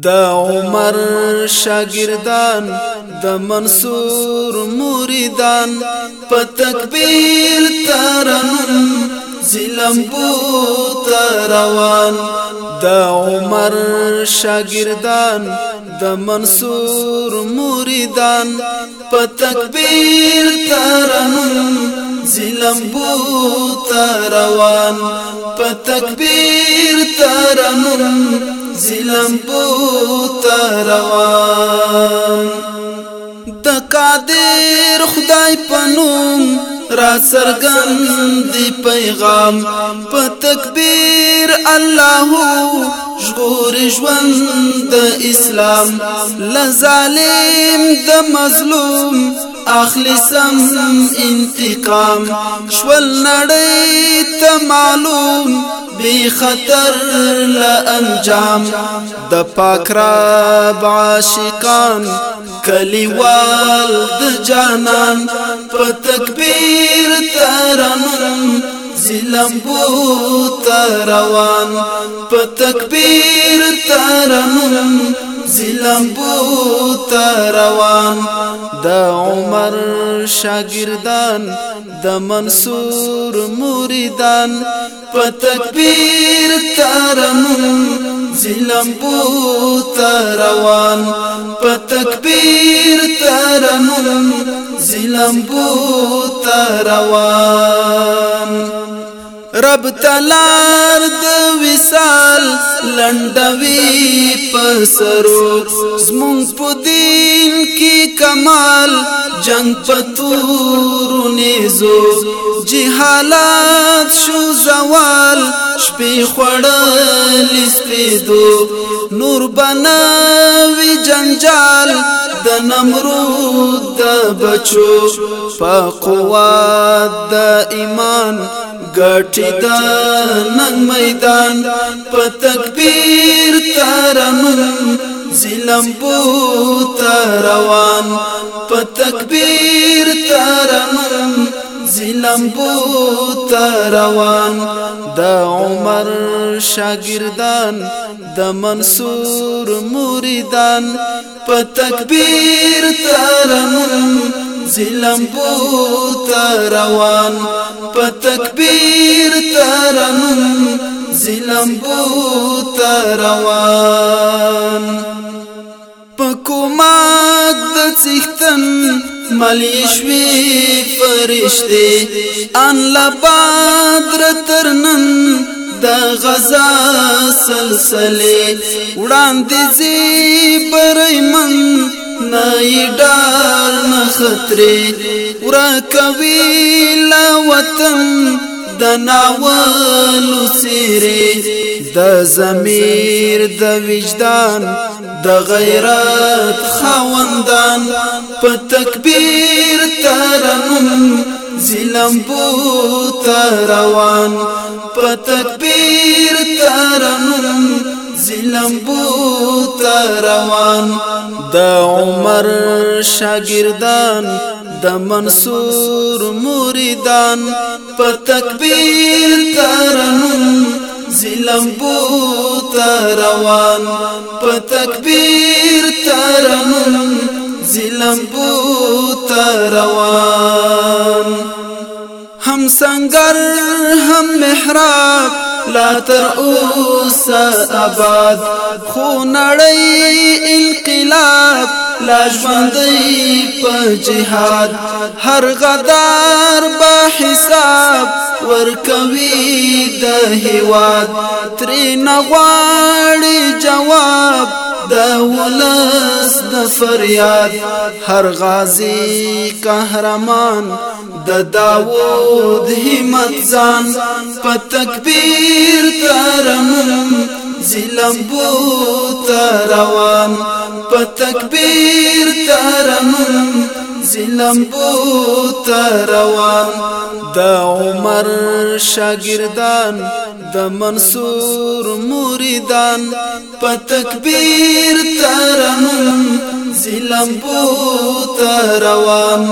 د عمر شاگردان د منصور مریدان په تکبیر ترنم ظلم بو تروان د عمر شاگردان د منصور مریدان په تکبیر ترنم ظلم بو تروان په تکبیر ترنم لمبو تروان د قادر خدای پنوم را سرګند پیغام په تکبیر الله ژغور ژوند د اسلام لظالم د مظلوم اخلصم انتقام شول نړۍ ته معلوم بی خطر لانجام د پاک رب عاشقان کلیوال د جانان په تکبیر ترنم زلمبو تروان په تکبیر ترنم منزلم بوت روان د عمر شاگردان د منصور مریدان په تکبیر ترمن زلم بوت روان په تکبیر ترمن زلم بوت روان رب تلار د وصال لندوي پسرو زمون په دین کې کمال جنگ پتور نيزو جهالات شو زوال شپې خړل سپېدو نور بناوي جنجال د نمرود د بچو په قوت د ایمان ګټي د نن میدان په تکبیر ترنم ظلم بو تروان په تکبیر ترنم لمبو تروان د عمر شاگردان د منصور مریدان په تکبیر ترمن زلمبو تروان په تکبیر ترمن زلمبو تروان په کومات د څښتن ملیشوی فرشتی ان لبادر ترنن د غزا سلسله وړاندې زی پرمن نای ډار نه خطرې ورا کوي لا وطن د ناول سیره د زمير د وجدان د غیرت خاوندان په تکبیر ترنم زلم بو روان په تکبیر ترنم زلم بو روان د عمر شاگردان د منصور مریدان په تکبیر روان په تکبیر ترنم ظلم بو تروان هم سنگر هم محراب لا تر اوس آباد خو نړۍ انقلاب لا ژوندۍ په جهاد هر غدار به حساب ورکوي د هواد ترې نغواړي جواب د ولس د فریاد هر غازی قهرمان د داوود همت ځان په تکبیر ترم زلمبو تروان په تکبیر ترنم زلمبو تروان د عمر شاگردان د منصور مریدان په تکبیر ترنم زلمبو تروان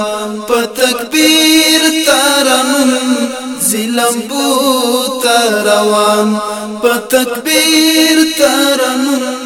په تکبیر ترنم زلمبو تروان په تکبیر ترنم